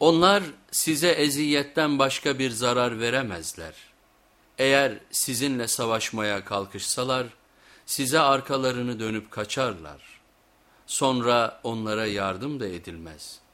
Onlar size eziyetten başka bir zarar veremezler. Eğer sizinle savaşmaya kalkışsalar, size arkalarını dönüp kaçarlar. Sonra onlara yardım da edilmez.''